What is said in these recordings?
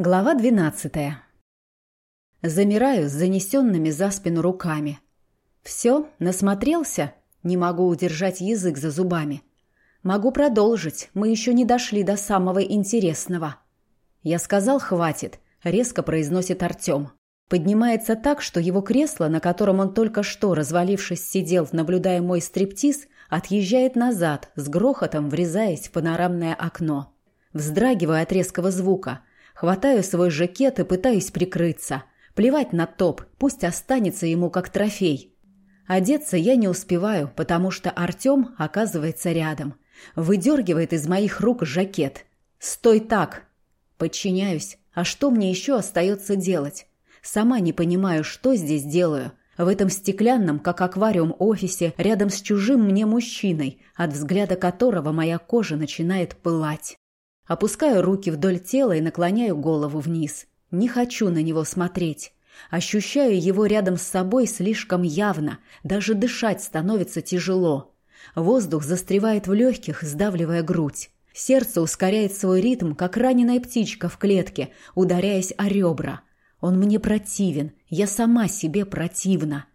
Глава двенадцатая. Замираю с занесенными за спину руками. Все, насмотрелся? Не могу удержать язык за зубами. Могу продолжить, мы еще не дошли до самого интересного. Я сказал «хватит», резко произносит Артем. Поднимается так, что его кресло, на котором он только что, развалившись, сидел, наблюдая мой стриптиз, отъезжает назад, с грохотом врезаясь в панорамное окно. Вздрагиваю от резкого звука – Хватаю свой жакет и пытаюсь прикрыться. Плевать на топ, пусть останется ему как трофей. Одеться я не успеваю, потому что Артем оказывается рядом. Выдергивает из моих рук жакет. «Стой так!» Подчиняюсь. А что мне еще остается делать? Сама не понимаю, что здесь делаю. В этом стеклянном, как аквариум, офисе, рядом с чужим мне мужчиной, от взгляда которого моя кожа начинает пылать. Опускаю руки вдоль тела и наклоняю голову вниз. Не хочу на него смотреть. Ощущаю его рядом с собой слишком явно, даже дышать становится тяжело. Воздух застревает в легких, сдавливая грудь. Сердце ускоряет свой ритм, как раненая птичка в клетке, ударяясь о ребра. Он мне противен, я сама себе противна.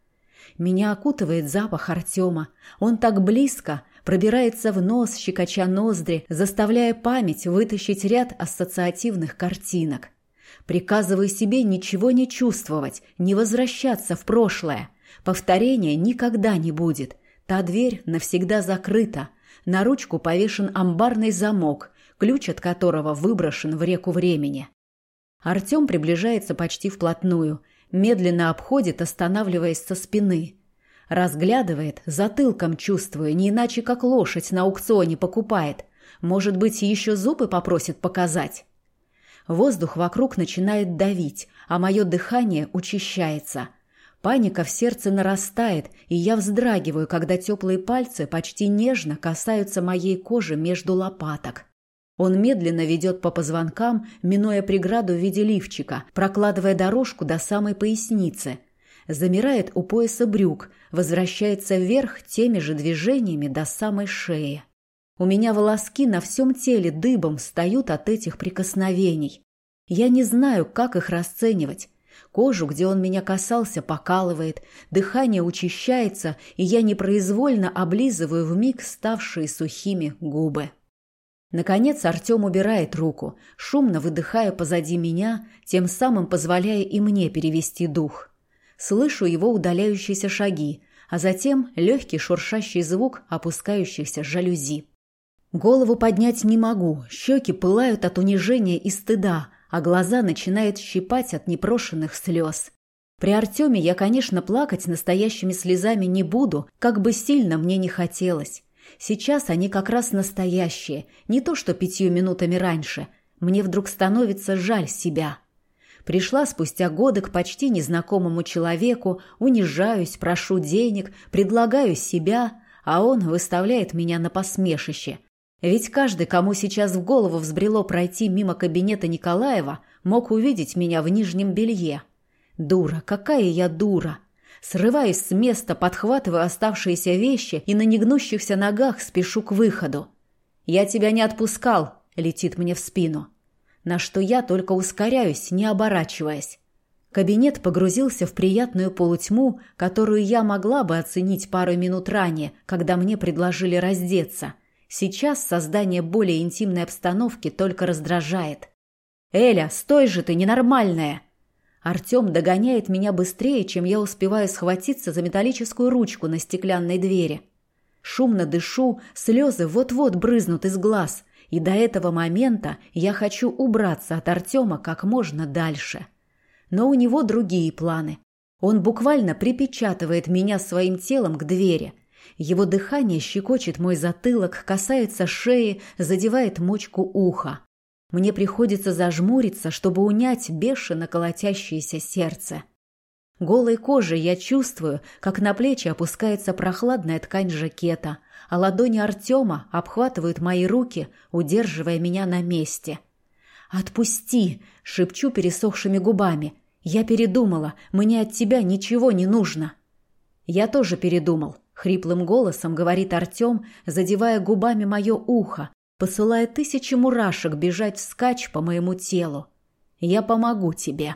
Меня окутывает запах Артема. Он так близко, пробирается в нос, щекоча ноздри, заставляя память вытащить ряд ассоциативных картинок. Приказываю себе ничего не чувствовать, не возвращаться в прошлое. Повторения никогда не будет. Та дверь навсегда закрыта. На ручку повешен амбарный замок, ключ от которого выброшен в реку времени. Артем приближается почти вплотную, медленно обходит, останавливаясь со спины – Разглядывает, затылком чувствуя, не иначе как лошадь на аукционе покупает. Может быть, еще зубы попросит показать. Воздух вокруг начинает давить, а мое дыхание учащается. Паника в сердце нарастает, и я вздрагиваю, когда теплые пальцы почти нежно касаются моей кожи между лопаток. Он медленно ведет по позвонкам, минуя преграду в виде лифчика, прокладывая дорожку до самой поясницы – замирает у пояса брюк, возвращается вверх теми же движениями до самой шеи. У меня волоски на всем теле дыбом встают от этих прикосновений. Я не знаю, как их расценивать. Кожу, где он меня касался, покалывает, дыхание учащается, и я непроизвольно облизываю вмиг ставшие сухими губы. Наконец Артем убирает руку, шумно выдыхая позади меня, тем самым позволяя и мне перевести дух. Слышу его удаляющиеся шаги, а затем легкий шуршащий звук опускающихся жалюзи. Голову поднять не могу, щеки пылают от унижения и стыда, а глаза начинают щипать от непрошенных слез. При Артеме я, конечно, плакать настоящими слезами не буду, как бы сильно мне не хотелось. Сейчас они как раз настоящие, не то что пятью минутами раньше. Мне вдруг становится жаль себя. Пришла спустя годы к почти незнакомому человеку, унижаюсь, прошу денег, предлагаю себя, а он выставляет меня на посмешище. Ведь каждый, кому сейчас в голову взбрело пройти мимо кабинета Николаева, мог увидеть меня в нижнем белье. Дура, какая я дура! Срываюсь с места, подхватываю оставшиеся вещи и на негнущихся ногах спешу к выходу. «Я тебя не отпускал!» — летит мне в спину на что я только ускоряюсь, не оборачиваясь. Кабинет погрузился в приятную полутьму, которую я могла бы оценить пару минут ранее, когда мне предложили раздеться. Сейчас создание более интимной обстановки только раздражает. «Эля, стой же ты, ненормальная!» Артем догоняет меня быстрее, чем я успеваю схватиться за металлическую ручку на стеклянной двери. Шумно дышу, слезы вот-вот брызнут из глаз – и до этого момента я хочу убраться от Артема как можно дальше. Но у него другие планы. Он буквально припечатывает меня своим телом к двери. Его дыхание щекочет мой затылок, касается шеи, задевает мочку уха. Мне приходится зажмуриться, чтобы унять бешено колотящееся сердце. Голой кожей я чувствую, как на плечи опускается прохладная ткань жакета, а ладони Артема обхватывают мои руки, удерживая меня на месте. «Отпусти!» — шепчу пересохшими губами. «Я передумала, мне от тебя ничего не нужно». «Я тоже передумал», — хриплым голосом говорит Артем, задевая губами мое ухо, посылая тысячи мурашек бежать вскачь по моему телу. Я помогу тебе.